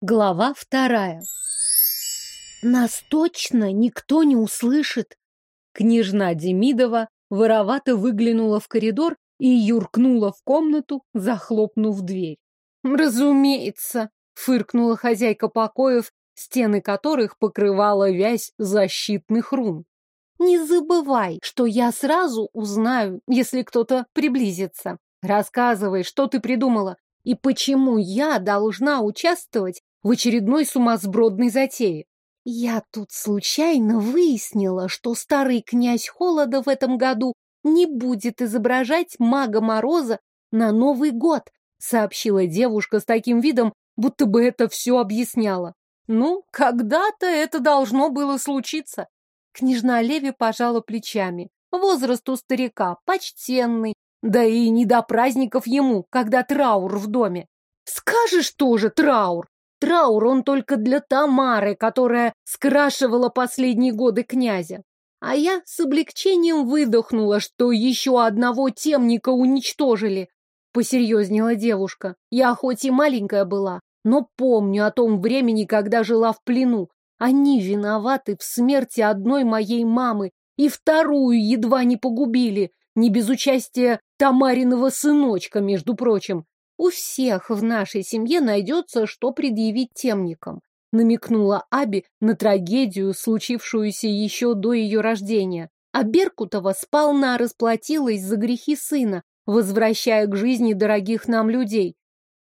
Глава вторая. Нас точно никто не услышит. Княжна Демидова воровато выглянула в коридор и юркнула в комнату, захлопнув дверь. Разумеется, фыркнула хозяйка покоев, стены которых покрывала вязь защитных рун. Не забывай, что я сразу узнаю, если кто-то приблизится. Рассказывай, что ты придумала и почему я должна участвовать в очередной сумасбродной затее. Я тут случайно выяснила, что старый князь Холода в этом году не будет изображать мага Мороза на Новый год, сообщила девушка с таким видом, будто бы это все объясняло. Ну, когда-то это должно было случиться. Княжна Леви пожала плечами. Возраст у старика почтенный, да и не до праздников ему, когда траур в доме. Скажешь тоже траур, Траур он только для Тамары, которая скрашивала последние годы князя. А я с облегчением выдохнула, что еще одного темника уничтожили. Посерьезнела девушка. Я хоть и маленькая была, но помню о том времени, когда жила в плену. Они виноваты в смерти одной моей мамы и вторую едва не погубили, не без участия Тамариного сыночка, между прочим. У всех в нашей семье найдется, что предъявить темникам. Намекнула Аби на трагедию, случившуюся еще до ее рождения. А Беркутова сполна расплатилась за грехи сына, возвращая к жизни дорогих нам людей.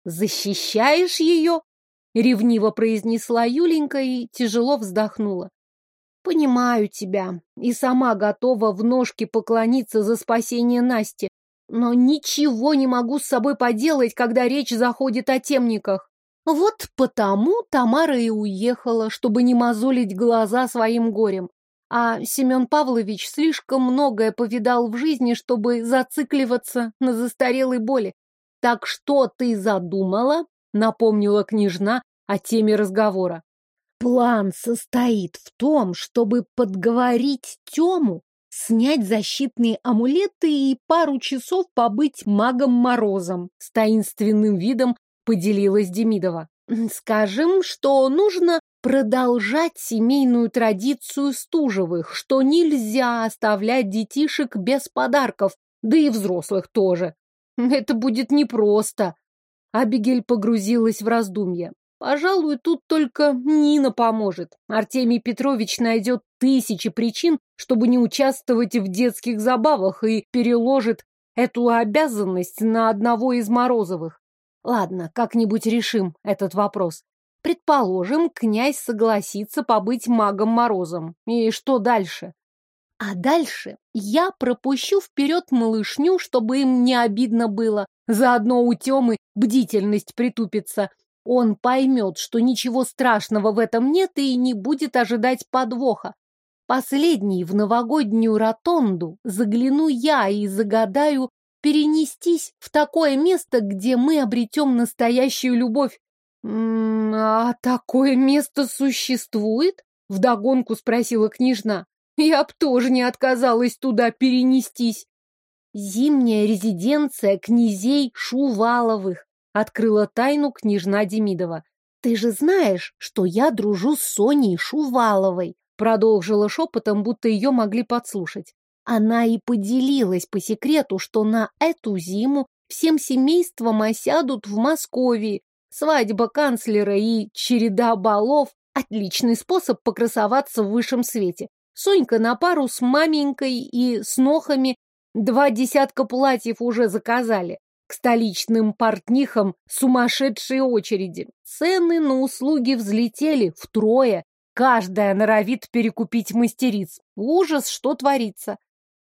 «Защищаешь ее?» — ревниво произнесла Юленька и тяжело вздохнула. «Понимаю тебя и сама готова в ножки поклониться за спасение Насти, но ничего не могу с собой поделать, когда речь заходит о темниках. Вот потому Тамара и уехала, чтобы не мозолить глаза своим горем. А Семен Павлович слишком многое повидал в жизни, чтобы зацикливаться на застарелой боли. Так что ты задумала? Напомнила княжна о теме разговора. План состоит в том, чтобы подговорить Тему снять защитные амулеты и пару часов побыть магом-морозом. С таинственным видом поделилась Демидова. Скажем, что нужно продолжать семейную традицию Стужевых, что нельзя оставлять детишек без подарков, да и взрослых тоже. Это будет непросто. Абигель погрузилась в раздумья. Пожалуй, тут только Нина поможет. Артемий Петрович найдет тысячи причин, чтобы не участвовать в детских забавах и переложит эту обязанность на одного из Морозовых. Ладно, как-нибудь решим этот вопрос. Предположим, князь согласится побыть магом Морозом. И что дальше? А дальше я пропущу вперед малышню, чтобы им не обидно было. Заодно у Темы бдительность притупится – он поймет, что ничего страшного в этом нет и не будет ожидать подвоха. Последний в новогоднюю ротонду загляну я и загадаю перенестись в такое место, где мы обретем настоящую любовь. «М -м, «А такое место существует?» — вдогонку спросила княжна. «Я б тоже не отказалась туда перенестись». «Зимняя резиденция князей Шуваловых», Открыла тайну княжна Демидова. «Ты же знаешь, что я дружу с Соней Шуваловой», продолжила шепотом, будто ее могли подслушать. Она и поделилась по секрету, что на эту зиму всем семейством осядут в Москве. Свадьба канцлера и череда балов – отличный способ покрасоваться в высшем свете. Сонька на пару с маменькой и с нохами два десятка платьев уже заказали. К столичным портнихам сумасшедшие очереди. Цены на услуги взлетели втрое. Каждая норовит перекупить мастериц. Ужас, что творится.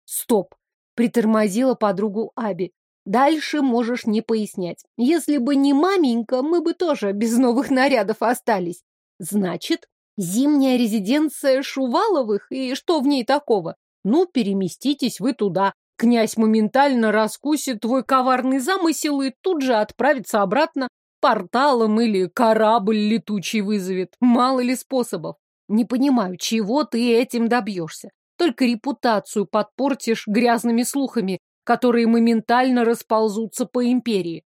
Стоп, притормозила подругу Аби. Дальше можешь не пояснять. Если бы не маменька, мы бы тоже без новых нарядов остались. Значит, зимняя резиденция Шуваловых, и что в ней такого? Ну, переместитесь вы туда, Князь моментально раскусит твой коварный замысел и тут же отправится обратно порталом или корабль летучий вызовет. Мало ли способов. Не понимаю, чего ты этим добьешься. Только репутацию подпортишь грязными слухами, которые моментально расползутся по империи.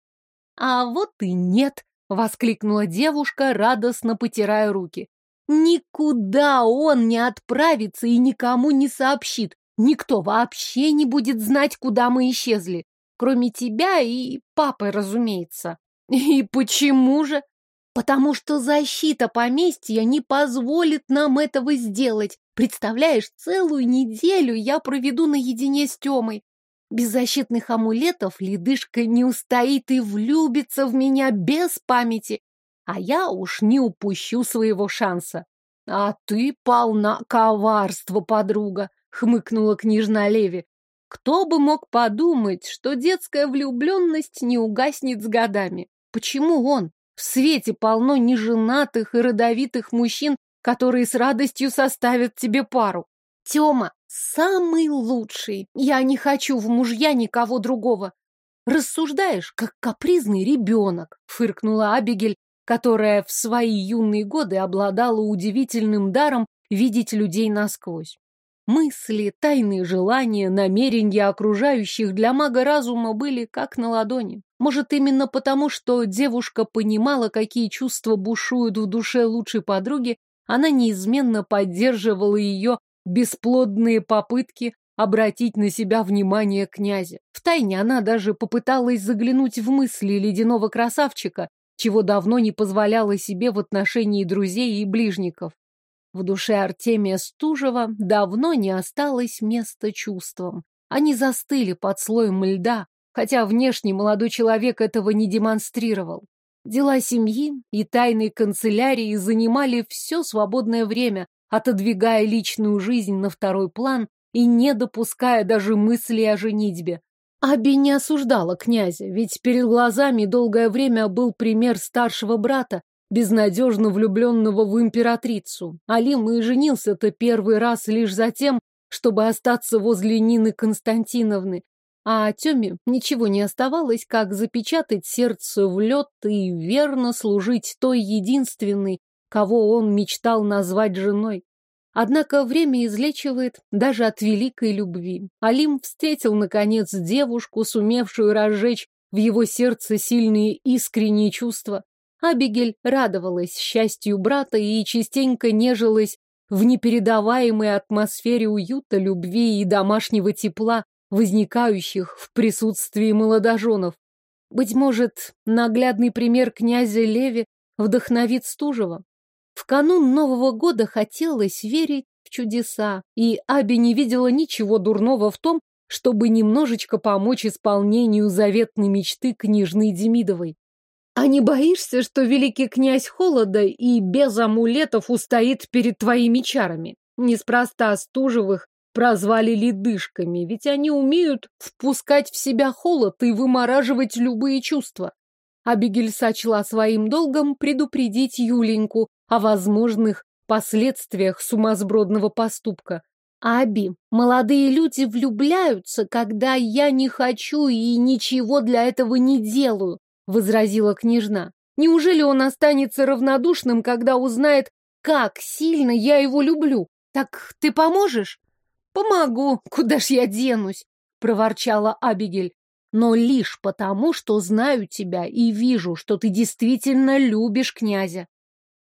А вот и нет, — воскликнула девушка, радостно потирая руки. «Никуда он не отправится и никому не сообщит. Никто вообще не будет знать, куда мы исчезли. Кроме тебя и папы, разумеется. И почему же? Потому что защита поместья не позволит нам этого сделать. Представляешь, целую неделю я проведу наедине с Тёмой. Без защитных амулетов ледышка не устоит и влюбится в меня без памяти. А я уж не упущу своего шанса. А ты полна коварства, подруга, хмыкнула княжна Леви. Кто бы мог подумать, что детская влюбленность не угаснет с годами? Почему он? В свете полно неженатых и родовитых мужчин, которые с радостью составят тебе пару. Тёма самый лучший. Я не хочу в мужья никого другого. Рассуждаешь, как капризный ребенок, фыркнула Абигель, которая в свои юные годы обладала удивительным даром видеть людей насквозь. Мысли, тайные желания, намерения окружающих для мага разума были как на ладони. Может, именно потому, что девушка понимала, какие чувства бушуют в душе лучшей подруги, она неизменно поддерживала ее бесплодные попытки обратить на себя внимание князя. Втайне она даже попыталась заглянуть в мысли ледяного красавчика, чего давно не позволяла себе в отношении друзей и ближников. В душе Артемия Стужева давно не осталось места чувствам. Они застыли под слоем льда, хотя внешне молодой человек этого не демонстрировал. Дела семьи и тайной канцелярии занимали все свободное время, отодвигая личную жизнь на второй план и не допуская даже мысли о женитьбе. Аби не осуждала князя, ведь перед глазами долгое время был пример старшего брата, безнадежно влюбленного в императрицу. Алим и женился-то первый раз лишь за тем, чтобы остаться возле Нины Константиновны. А Тёме ничего не оставалось, как запечатать сердце в лед и верно служить той единственной, кого он мечтал назвать женой. Однако время излечивает даже от великой любви. Алим встретил, наконец, девушку, сумевшую разжечь в его сердце сильные искренние чувства. Абигель радовалась счастью брата и частенько нежилась в непередаваемой атмосфере уюта, любви и домашнего тепла, возникающих в присутствии молодоженов. Быть может, наглядный пример князя Леви вдохновит Стужева. В канун Нового года хотелось верить в чудеса, и Аби не видела ничего дурного в том, чтобы немножечко помочь исполнению заветной мечты княжны Демидовой. А не боишься, что великий князь холода и без амулетов устоит перед твоими чарами? Неспроста Стужевых прозвали ледышками, ведь они умеют впускать в себя холод и вымораживать любые чувства. Абигель сочла своим долгом предупредить Юленьку о возможных последствиях сумасбродного поступка. Аби, молодые люди влюбляются, когда я не хочу и ничего для этого не делаю. — возразила княжна. «Неужели он останется равнодушным, когда узнает, как сильно я его люблю? Так ты поможешь?» «Помогу, куда ж я денусь?» — проворчала Абигель. «Но лишь потому, что знаю тебя и вижу, что ты действительно любишь князя».